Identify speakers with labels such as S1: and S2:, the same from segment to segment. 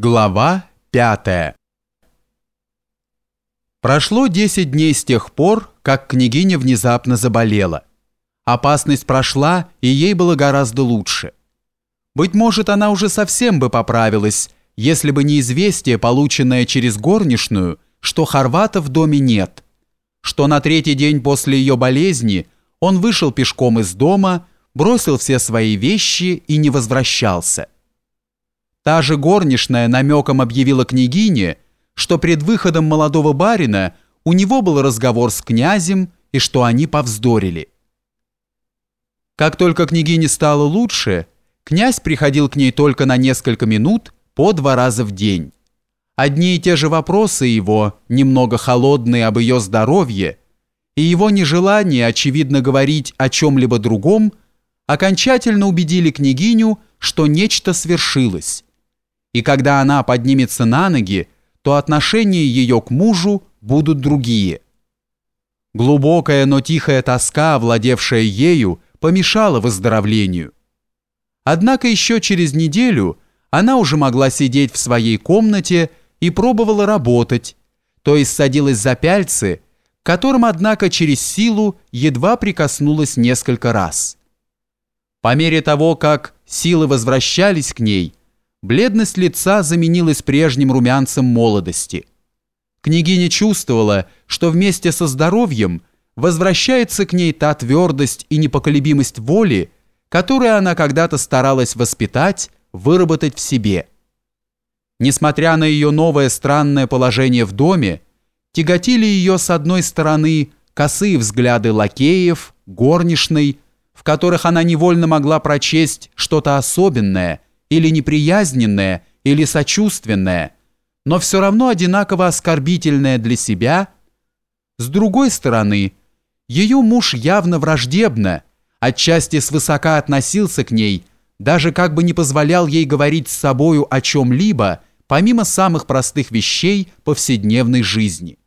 S1: Глава 5 Прошло 10 дней с тех пор, как княгиня внезапно заболела. Опасность прошла, и ей было гораздо лучше. Быть может, она уже совсем бы поправилась, если бы не известие, полученное через горничную, что Хорвата в доме нет, что на третий день после ее болезни он вышел пешком из дома, бросил все свои вещи и не возвращался – Та же горничная намеком объявила княгине, что пред выходом молодого барина у него был разговор с князем и что они повздорили. Как только княгине стало лучше, князь приходил к ней только на несколько минут по два раза в день. Одни и те же вопросы его, немного холодные об ее здоровье, и его нежелание, очевидно, говорить о чем-либо другом, окончательно убедили княгиню, что нечто свершилось, и когда она поднимется на ноги, то отношения ее к мужу будут другие. Глубокая, но тихая тоска, овладевшая ею, помешала выздоровлению. Однако еще через неделю она уже могла сидеть в своей комнате и пробовала работать, то есть садилась за пяльцы, которым, однако, через силу едва прикоснулась несколько раз. По мере того, как силы возвращались к ней, Бледность лица заменилась прежним румянцем молодости. Княгиня чувствовала, что вместе со здоровьем возвращается к ней та твердость и непоколебимость воли, которую она когда-то старалась воспитать, выработать в себе. Несмотря на ее новое странное положение в доме, тяготили ее с одной стороны косые взгляды лакеев, горничной, в которых она невольно могла прочесть что-то особенное – или неприязненное, или сочувственное, но все равно одинаково оскорбительное для себя. С другой стороны, ее муж явно враждебно, отчасти свысока относился к ней, даже как бы не позволял ей говорить с собою о чем-либо, помимо самых простых вещей повседневной жизни.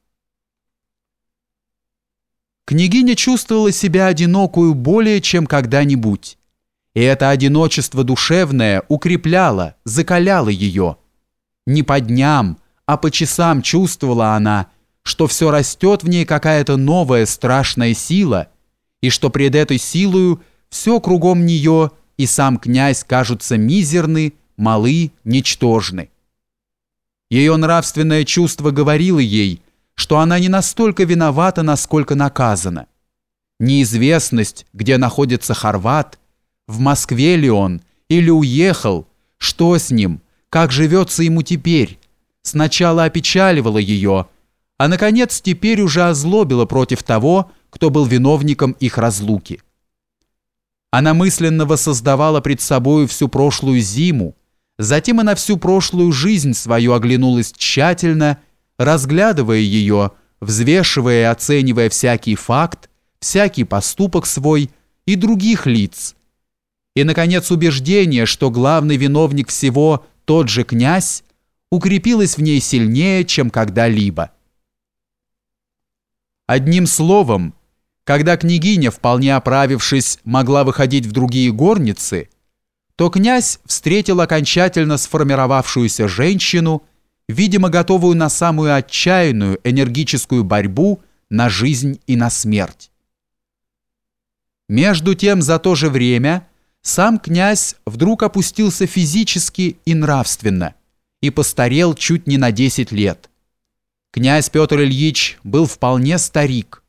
S1: Княгиня чувствовала себя одинокую более чем когда-нибудь. И это одиночество душевное укрепляло, закаляло ее. Не по дням, а по часам чувствовала она, что все растет в ней какая-то новая страшная сила, и что пред этой силою все кругом нее и сам князь кажутся мизерны, малы, ничтожны. Ее нравственное чувство говорило ей, что она не настолько виновата, насколько наказана. Неизвестность, где находится Хорват, в Москве ли он? Или уехал? Что с ним? Как живется ему теперь? Сначала опечаливала ее, а, наконец, теперь уже озлобила против того, кто был виновником их разлуки. Она мысленно воссоздавала пред собою всю прошлую зиму, затем и на всю прошлую жизнь свою оглянулась тщательно, разглядывая ее, взвешивая и оценивая всякий факт, всякий поступок свой и других лиц – и, наконец, убеждение, что главный виновник всего тот же князь, укрепилось в ней сильнее, чем когда-либо. Одним словом, когда княгиня, вполне оправившись, могла выходить в другие горницы, то князь встретил окончательно сформировавшуюся женщину, видимо, готовую на самую отчаянную энергическую борьбу на жизнь и на смерть. Между тем, за то же время – сам князь вдруг опустился физически и нравственно и постарел чуть не на 10 лет. Князь Петр Ильич был вполне старик.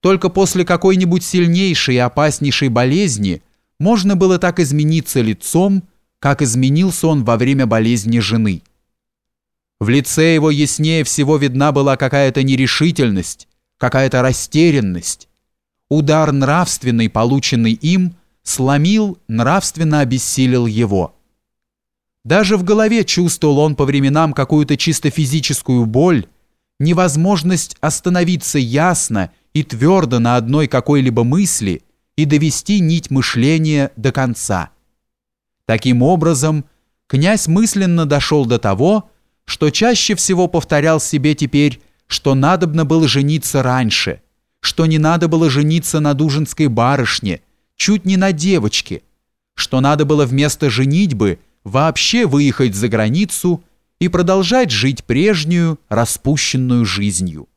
S1: Только после какой-нибудь сильнейшей и опаснейшей болезни можно было так измениться лицом, как изменился он во время болезни жены. В лице его яснее всего видна была какая-то нерешительность, какая-то растерянность. Удар нравственный, полученный им – сломил, нравственно обессилил его. Даже в голове чувствовал он по временам какую-то чисто физическую боль, невозможность остановиться ясно и твердо на одной какой-либо мысли и довести нить мышления до конца. Таким образом, князь мысленно дошел до того, что чаще всего повторял себе теперь, что надобно было жениться раньше, что не надо было жениться на дужинской барышне, чуть не на девочке, что надо было вместо женитьбы вообще выехать за границу и продолжать жить прежнюю распущенную жизнью.